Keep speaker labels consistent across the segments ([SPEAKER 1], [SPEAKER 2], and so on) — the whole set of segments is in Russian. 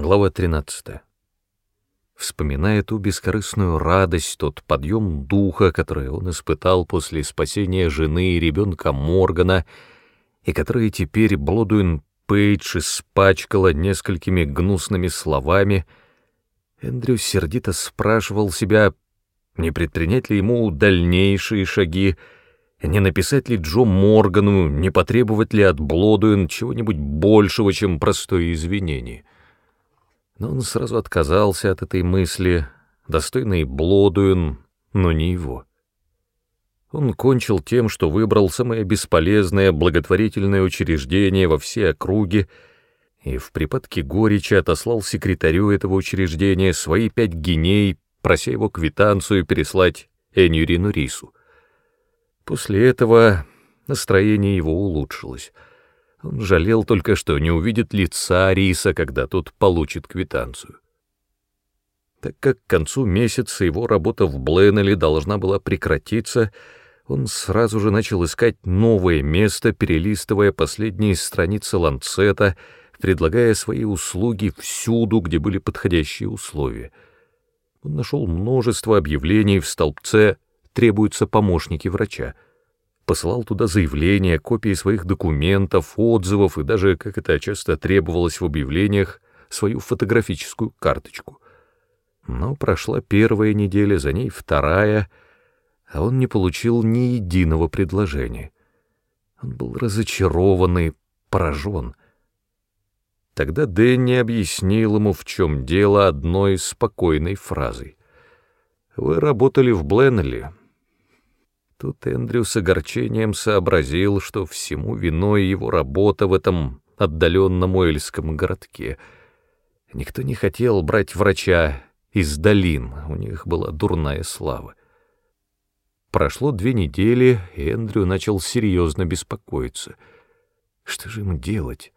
[SPEAKER 1] Глава 13. Вспоминая ту бескорыстную радость, тот подъем духа, который он испытал после спасения жены и ребенка Моргана, и который теперь Блодуин Пейдж испачкала несколькими гнусными словами, Эндрю сердито спрашивал себя, не предпринять ли ему дальнейшие шаги, не написать ли Джо Моргану, не потребовать ли от Блодуин чего-нибудь большего, чем простое извинение. Но он сразу отказался от этой мысли, достойный Блодуин, но не его. Он кончил тем, что выбрал самое бесполезное благотворительное учреждение во всей округе и в припадке горечи отослал секретарю этого учреждения свои пять геней, прося его квитанцию переслать Энюрину Рису. После этого настроение его улучшилось — он жалел только, что не увидит лица Риса, когда тот получит квитанцию. Так как к концу месяца его работа в Бленнеле должна была прекратиться, он сразу же начал искать новое место, перелистывая последние страницы Ланцета, предлагая свои услуги всюду, где были подходящие условия. Он нашел множество объявлений в столбце «Требуются помощники врача» посылал туда заявления, копии своих документов, отзывов и даже, как это часто требовалось в объявлениях, свою фотографическую карточку. Но прошла первая неделя, за ней вторая, а он не получил ни единого предложения. Он был разочарован и поражен. Тогда Дэнни объяснил ему, в чем дело, одной спокойной фразой. «Вы работали в Бленнелли, Тут Эндрю с огорчением сообразил, что всему виной его работа в этом отдаленном уэльском городке. Никто не хотел брать врача из долин, у них была дурная слава. Прошло две недели, и Эндрю начал серьезно беспокоиться. Что же ему делать?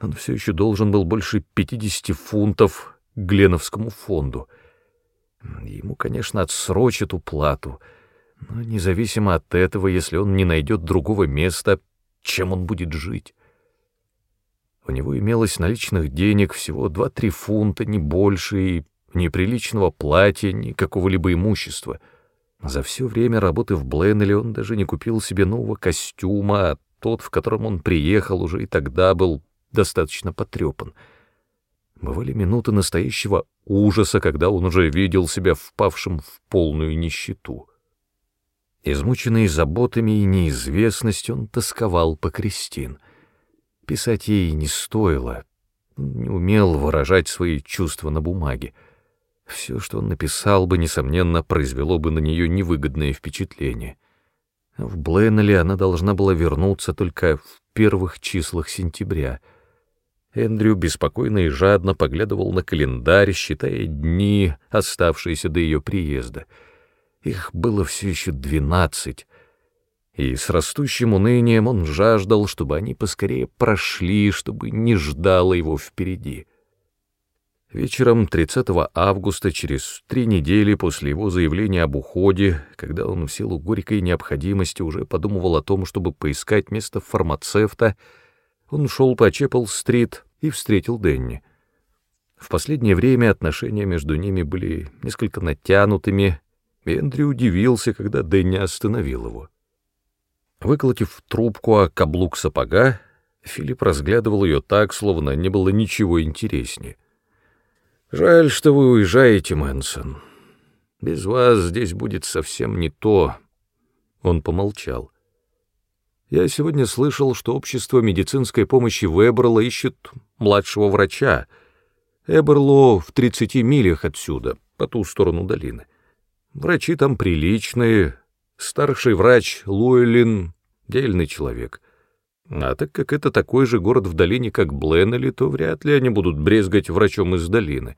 [SPEAKER 1] Он все еще должен был больше 50 фунтов Гленовскому фонду. Ему, конечно, отсрочат уплату — но независимо от этого, если он не найдет другого места, чем он будет жить? У него имелось наличных денег всего два-три фунта, не больше, и ни приличного платья, ни какого-либо имущества. За все время работы в Бленнеле он даже не купил себе нового костюма, а тот, в котором он приехал, уже и тогда был достаточно потрепан. Бывали минуты настоящего ужаса, когда он уже видел себя впавшим в полную нищету. Измученный заботами и неизвестностью, он тосковал по Кристин. Писать ей не стоило, не умел выражать свои чувства на бумаге. Все, что он написал бы, несомненно, произвело бы на нее невыгодное впечатление. В Бленнеле она должна была вернуться только в первых числах сентября. Эндрю беспокойно и жадно поглядывал на календарь, считая дни, оставшиеся до ее приезда — их было все еще двенадцать, и с растущим унынием он жаждал, чтобы они поскорее прошли, чтобы не ждало его впереди. Вечером 30 августа, через три недели после его заявления об уходе, когда он в силу горькой необходимости уже подумывал о том, чтобы поискать место фармацевта, он шел по Чеппел-стрит и встретил Денни. В последнее время отношения между ними были несколько натянутыми, Эндрю удивился, когда Дэнни остановил его. Выколотив трубку о каблук сапога, Филипп разглядывал ее так, словно не было ничего интереснее. «Жаль, что вы уезжаете, Мэнсон. Без вас здесь будет совсем не то». Он помолчал. «Я сегодня слышал, что общество медицинской помощи Веберла ищет младшего врача. Эберло в тридцати милях отсюда, по ту сторону долины». Врачи там приличные, старший врач Луэлин — дельный человек. А так как это такой же город в долине, как Бленнелли, то вряд ли они будут брезгать врачом из долины.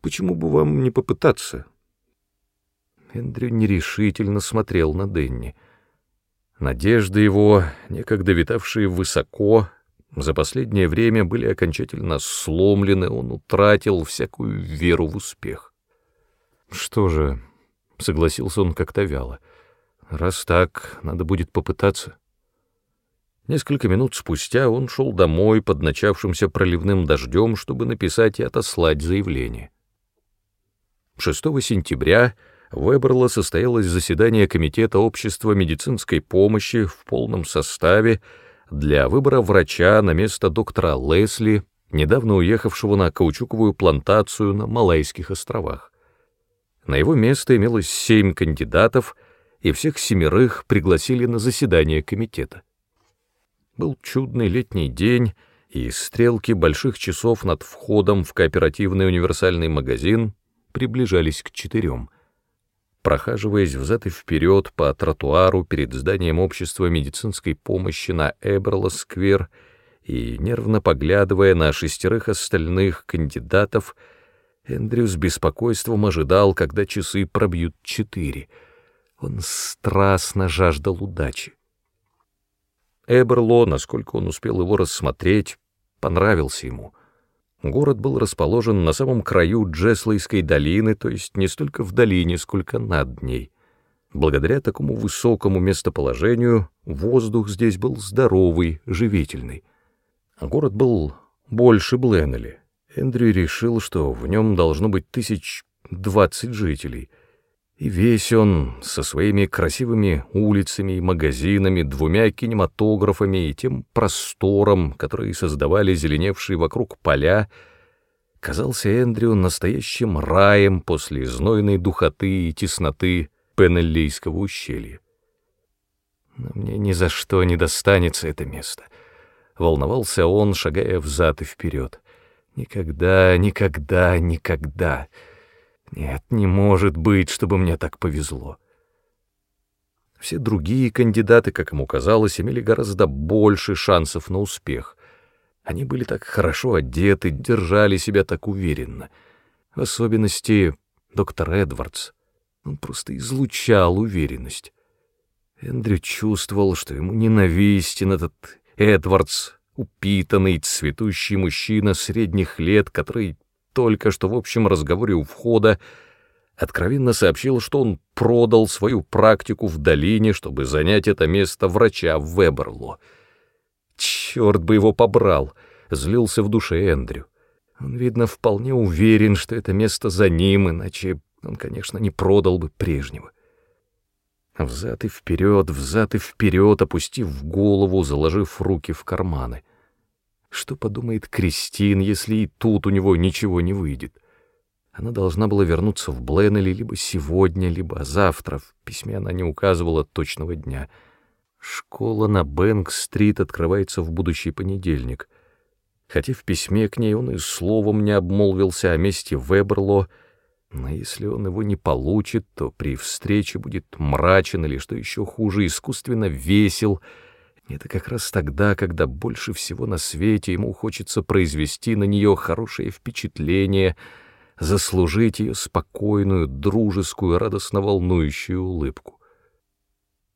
[SPEAKER 1] Почему бы вам не попытаться? Эндрю нерешительно смотрел на Денни. Надежды его, некогда витавшие высоко, за последнее время были окончательно сломлены, он утратил всякую веру в успех. Что же, — согласился он как-то вяло. «Раз так, надо будет попытаться». Несколько минут спустя он шел домой под начавшимся проливным дождем, чтобы написать и отослать заявление. 6 сентября в Эберло состоялось заседание Комитета общества медицинской помощи в полном составе для выбора врача на место доктора Лесли, недавно уехавшего на каучуковую плантацию на Малайских островах. На его место имелось семь кандидатов, и всех семерых пригласили на заседание комитета. Был чудный летний день, и стрелки больших часов над входом в кооперативный универсальный магазин приближались к четырем. Прохаживаясь взад и вперед по тротуару перед зданием общества медицинской помощи на Эберла-сквер и нервно поглядывая на шестерых остальных кандидатов, Эндрю с беспокойством ожидал, когда часы пробьют четыре. Он страстно жаждал удачи. Эберло, насколько он успел его рассмотреть, понравился ему — Город был расположен на самом краю Джеслейской долины, то есть не столько в долине, сколько над ней. Благодаря такому высокому местоположению воздух здесь был здоровый, живительный. Город был больше Бленнелли. Эндрю решил, что в нем должно быть тысяч двадцать жителей — и весь он со своими красивыми улицами и магазинами, двумя кинематографами и тем простором, который создавали зеленевшие вокруг поля, казался Эндрю настоящим раем после знойной духоты и тесноты Пенеллийского ущелья. Но мне ни за что не достанется это место. Волновался он, шагая взад и вперед. Никогда, никогда, никогда. Нет, не может быть, чтобы мне так повезло. Все другие кандидаты, как ему казалось, имели гораздо больше шансов на успех. Они были так хорошо одеты, держали себя так уверенно. В особенности доктор Эдвардс. Он просто излучал уверенность. Эндрю чувствовал, что ему ненавистен этот Эдвардс, упитанный, цветущий мужчина средних лет, который только что в общем разговоре у входа откровенно сообщил, что он продал свою практику в долине, чтобы занять это место врача в Веберло. Черт бы его побрал, злился в душе Эндрю. Он, видно, вполне уверен, что это место за ним, иначе он, конечно, не продал бы прежнего. Взад и вперед, взад и вперед, опустив голову, заложив руки в карманы — что подумает Кристин, если и тут у него ничего не выйдет? Она должна была вернуться в Бленнелли либо сегодня, либо завтра. В письме она не указывала точного дня. Школа на Бэнк-стрит открывается в будущий понедельник. Хотя в письме к ней он и словом не обмолвился о месте Веберло, но если он его не получит, то при встрече будет мрачен или, что еще хуже, искусственно весел — это как раз тогда, когда больше всего на свете ему хочется произвести на нее хорошее впечатление, заслужить ее спокойную, дружескую, радостно волнующую улыбку.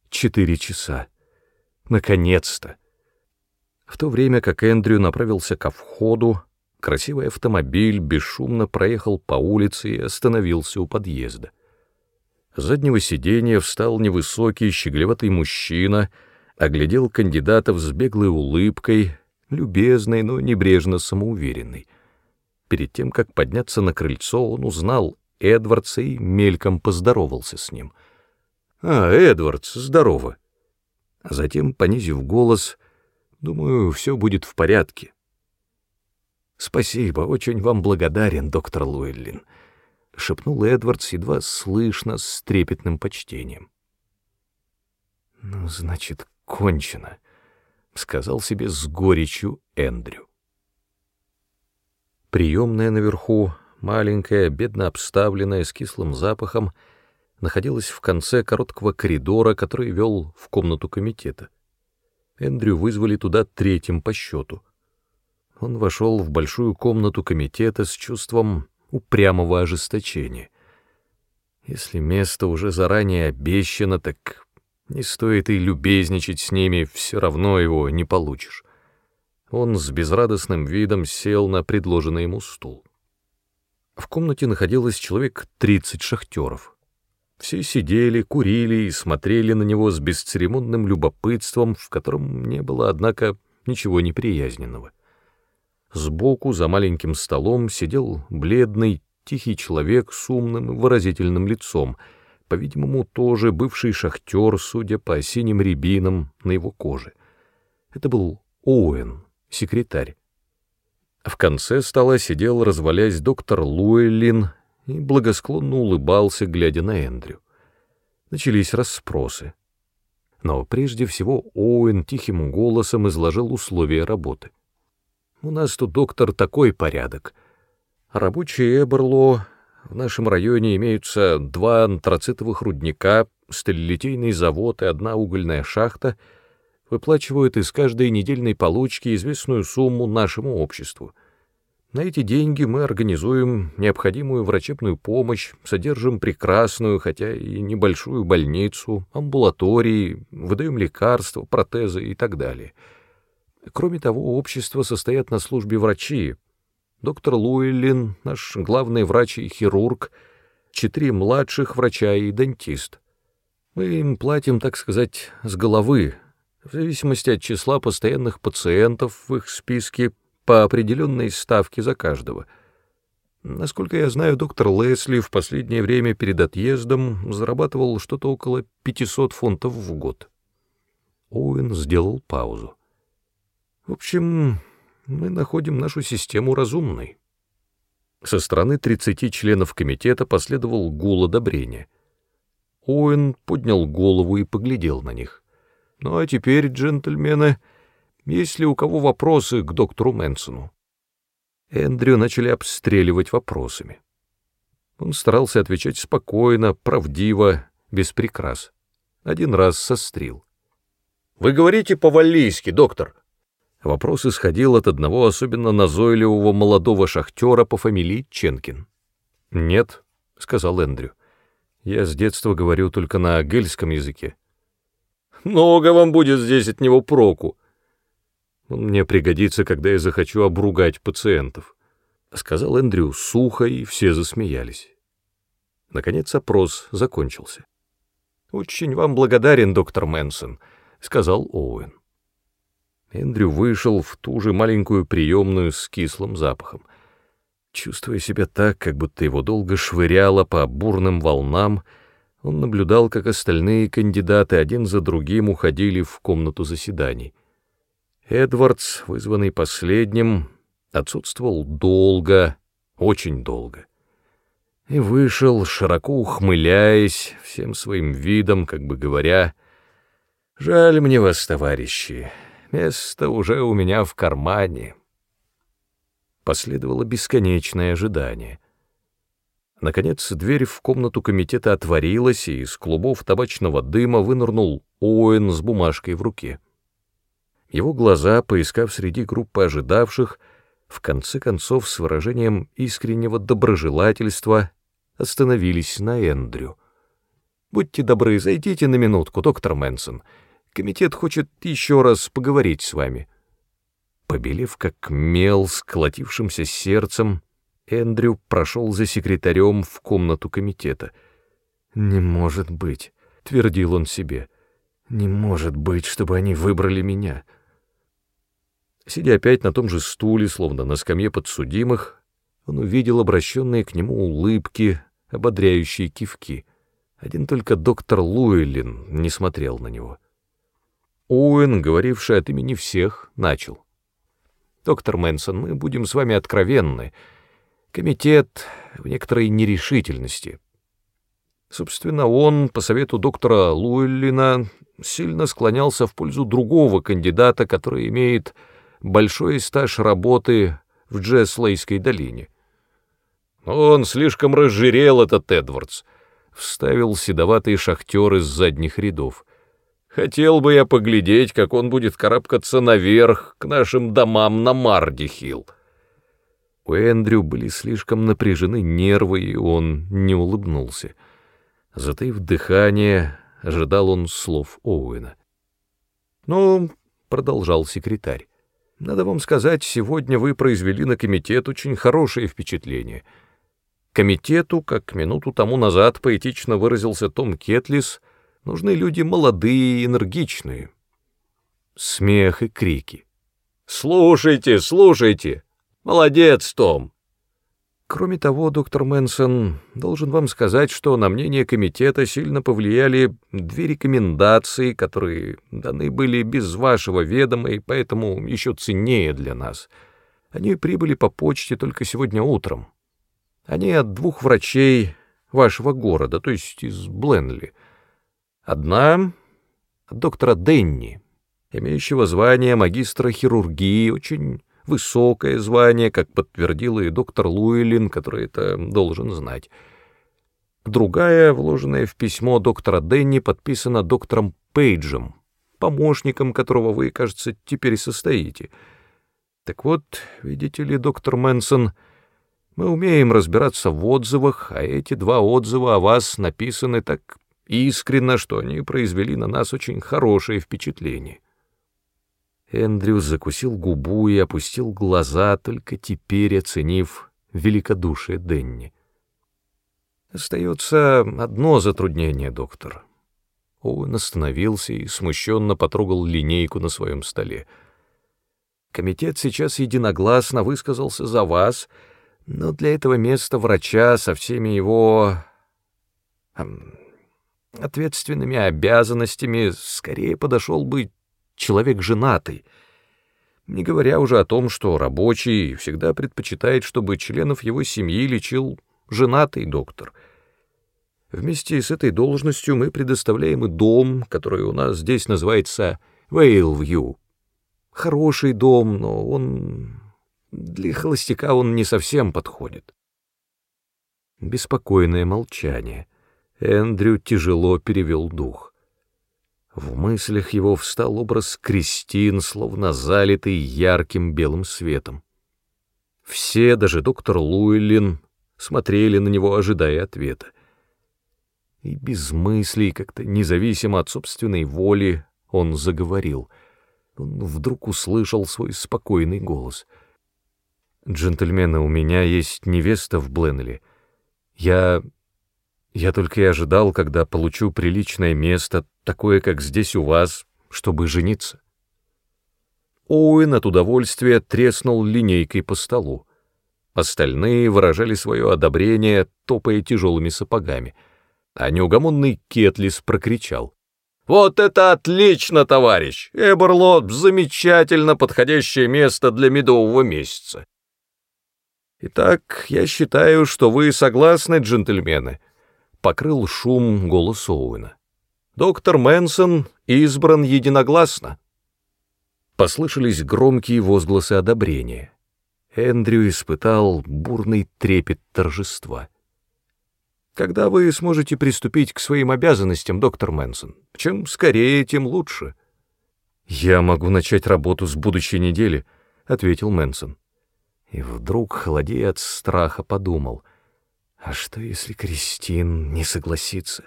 [SPEAKER 1] Четыре часа. Наконец-то! В то время как Эндрю направился ко входу, красивый автомобиль бесшумно проехал по улице и остановился у подъезда. С заднего сиденья встал невысокий, щеглеватый мужчина — оглядел кандидатов с беглой улыбкой, любезной, но небрежно самоуверенной. Перед тем, как подняться на крыльцо, он узнал Эдвардса и мельком поздоровался с ним. «А, Эдвардс, здорово!» Затем, понизив голос, «Думаю, все будет в порядке». «Спасибо, очень вам благодарен, доктор Луэллин», — шепнул Эдвардс едва слышно, с трепетным почтением. «Ну, значит, кончено», — сказал себе с горечью Эндрю. Приемная наверху, маленькая, бедно обставленная, с кислым запахом, находилась в конце короткого коридора, который вел в комнату комитета. Эндрю вызвали туда третьим по счету. Он вошел в большую комнату комитета с чувством упрямого ожесточения. Если место уже заранее обещано, так не стоит и любезничать с ними, все равно его не получишь. Он с безрадостным видом сел на предложенный ему стул. В комнате находилось человек тридцать шахтеров. Все сидели, курили и смотрели на него с бесцеремонным любопытством, в котором не было, однако, ничего неприязненного. Сбоку, за маленьким столом, сидел бледный, тихий человек с умным выразительным лицом, по-видимому, тоже бывший шахтер, судя по синим рябинам на его коже. Это был Оуэн, секретарь. В конце стола сидел, развалясь, доктор Луэллин и благосклонно улыбался, глядя на Эндрю. Начались расспросы. Но прежде всего Оуэн тихим голосом изложил условия работы. «У нас тут, доктор, такой порядок. Рабочие Эберло в нашем районе имеются два антрацитовых рудника, сталелитейный завод и одна угольная шахта, выплачивают из каждой недельной получки известную сумму нашему обществу — на эти деньги мы организуем необходимую врачебную помощь, содержим прекрасную, хотя и небольшую больницу, амбулатории, выдаем лекарства, протезы и так далее. Кроме того, общество состоят на службе врачи. Доктор Луэллин, наш главный врач и хирург, четыре младших врача и дантист. Мы им платим, так сказать, с головы, в зависимости от числа постоянных пациентов в их списке – по определенной ставке за каждого. Насколько я знаю, доктор Лесли в последнее время перед отъездом зарабатывал что-то около 500 фунтов в год. Оуэн сделал паузу. В общем, мы находим нашу систему разумной. Со стороны 30 членов комитета последовал гул одобрения. Оуэн поднял голову и поглядел на них. «Ну а теперь, джентльмены...» Есть ли у кого вопросы к доктору Мэнсону? Эндрю начали обстреливать вопросами. Он старался отвечать спокойно, правдиво, без прикрас. Один раз сострил. «Вы говорите по-валлийски, доктор?» Вопрос исходил от одного особенно назойливого молодого шахтера по фамилии Ченкин. «Нет», — сказал Эндрю. «Я с детства говорю только на гельском языке». «Много вам будет здесь от него проку», он мне пригодится, когда я захочу обругать пациентов», — сказал Эндрю сухо, и все засмеялись. Наконец опрос закончился. «Очень вам благодарен, доктор Мэнсон», — сказал Оуэн. Эндрю вышел в ту же маленькую приемную с кислым запахом. Чувствуя себя так, как будто его долго швыряло по бурным волнам, он наблюдал, как остальные кандидаты один за другим уходили в комнату заседаний — Эдвардс, вызванный последним, отсутствовал долго, очень долго. И вышел, широко ухмыляясь, всем своим видом, как бы говоря, «Жаль мне вас, товарищи, место уже у меня в кармане». Последовало бесконечное ожидание. Наконец дверь в комнату комитета отворилась, и из клубов табачного дыма вынырнул Оуэн с бумажкой в руке. Его глаза, поискав среди группы ожидавших, в конце концов с выражением искреннего доброжелательства остановились на Эндрю. «Будьте добры, зайдите на минутку, доктор Мэнсон. Комитет хочет еще раз поговорить с вами». Побелев как мел с колотившимся сердцем, Эндрю прошел за секретарем в комнату комитета. «Не может быть», — твердил он себе, — «не может быть, чтобы они выбрали меня». Сидя опять на том же стуле, словно на скамье подсудимых, он увидел обращенные к нему улыбки, ободряющие кивки. Один только доктор Луэллин не смотрел на него. Оуэн, говоривший от имени всех, начал. «Доктор Мэнсон, мы будем с вами откровенны. Комитет в некоторой нерешительности. Собственно, он, по совету доктора Луэллина, сильно склонялся в пользу другого кандидата, который имеет большой стаж работы в Джеслейской долине. «Он слишком разжирел, этот Эдвардс», — вставил седоватый шахтер из задних рядов. «Хотел бы я поглядеть, как он будет карабкаться наверх к нашим домам на Мардихилл». У Эндрю были слишком напряжены нервы, и он не улыбнулся. Затаив дыхание, ожидал он слов Оуэна. «Ну, — продолжал секретарь, надо вам сказать, сегодня вы произвели на комитет очень хорошее впечатление. Комитету, как минуту тому назад поэтично выразился Том Кетлис, нужны люди молодые энергичные. Смех и крики. «Слушайте, слушайте! Молодец, Том!» Кроме того, доктор Мэнсон, должен вам сказать, что на мнение комитета сильно повлияли две рекомендации, которые даны были без вашего ведома и поэтому еще ценнее для нас. Они прибыли по почте только сегодня утром. Они от двух врачей вашего города, то есть из Бленли. Одна — доктора Денни, имеющего звание магистра хирургии, очень высокое звание, как подтвердил и доктор Луэлин, который это должен знать. Другая, вложенная в письмо доктора Денни, подписана доктором Пейджем, помощником которого вы, кажется, теперь состоите. Так вот, видите ли, доктор Мэнсон — мы умеем разбираться в отзывах, а эти два отзыва о вас написаны так искренно, что они произвели на нас очень хорошее впечатление. Эндрю закусил губу и опустил глаза, только теперь оценив великодушие Денни. Остается одно затруднение, доктор. Он остановился и смущенно потрогал линейку на своем столе. Комитет сейчас единогласно высказался за вас — но для этого места врача со всеми его ответственными обязанностями скорее подошел бы человек женатый, не говоря уже о том, что рабочий всегда предпочитает, чтобы членов его семьи лечил женатый доктор. Вместе с этой должностью мы предоставляем и дом, который у нас здесь называется Вейлвью. Хороший дом, но он для холостяка он не совсем подходит. Беспокойное молчание. Эндрю тяжело перевел дух. В мыслях его встал образ Кристин, словно залитый ярким белым светом. Все, даже доктор Луэллин, смотрели на него, ожидая ответа. И без мыслей, как-то независимо от собственной воли, он заговорил. Он вдруг услышал свой спокойный голос — «Джентльмены, у меня есть невеста в Бленнелли. Я... я только и ожидал, когда получу приличное место, такое, как здесь у вас, чтобы жениться». Оуэн от удовольствия треснул линейкой по столу. Остальные выражали свое одобрение, топая тяжелыми сапогами. А неугомонный Кетлис прокричал. «Вот это отлично, товарищ! Эберлот — замечательно подходящее место для медового месяца. «Итак, я считаю, что вы согласны, джентльмены», — покрыл шум голос Оуэна. «Доктор Мэнсон избран единогласно». Послышались громкие возгласы одобрения. Эндрю испытал бурный трепет торжества. «Когда вы сможете приступить к своим обязанностям, доктор Мэнсон? Чем скорее, тем лучше». «Я могу начать работу с будущей недели», — ответил Мэнсон. И вдруг, холодея от страха, подумал, а что, если Кристин не согласится?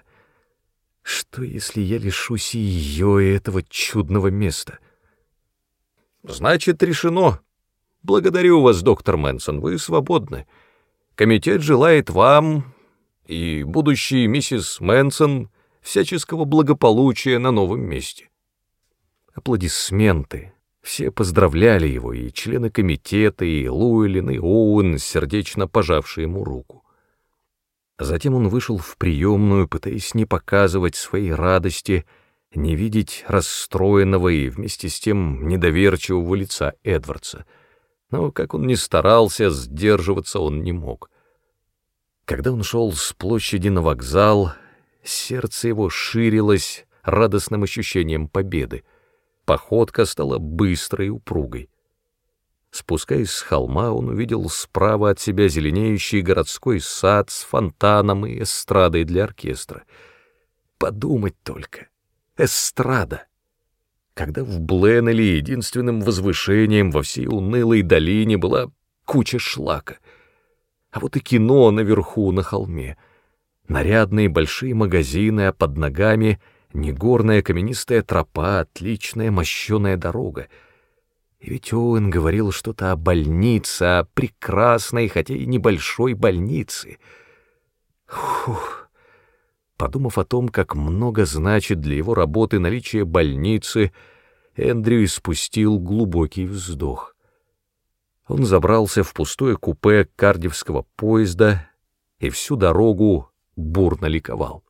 [SPEAKER 1] Что, если я лишусь и ее, и этого чудного места? Значит, решено. Благодарю вас, доктор Мэнсон, вы свободны. Комитет желает вам и будущей миссис Мэнсон всяческого благополучия на новом месте. Аплодисменты все поздравляли его, и члены комитета, и Луэлин, и Оуэн, сердечно пожавшие ему руку. Затем он вышел в приемную, пытаясь не показывать своей радости, не видеть расстроенного и вместе с тем недоверчивого лица Эдвардса. Но, как он ни старался, сдерживаться он не мог. Когда он шел с площади на вокзал, сердце его ширилось радостным ощущением победы — Походка стала быстрой и упругой. Спускаясь с холма, он увидел справа от себя зеленеющий городской сад с фонтаном и эстрадой для оркестра. Подумать только! Эстрада! Когда в Бленнеле единственным возвышением во всей унылой долине была куча шлака. А вот и кино наверху на холме. Нарядные большие магазины, а под ногами — Негорная каменистая тропа, отличная мощеная дорога. И ведь Оуэн говорил что-то о больнице, о прекрасной, хотя и небольшой больнице. Фух. Подумав о том, как много значит для его работы наличие больницы, Эндрю испустил глубокий вздох. Он забрался в пустое купе кардивского поезда и всю дорогу бурно ликовал.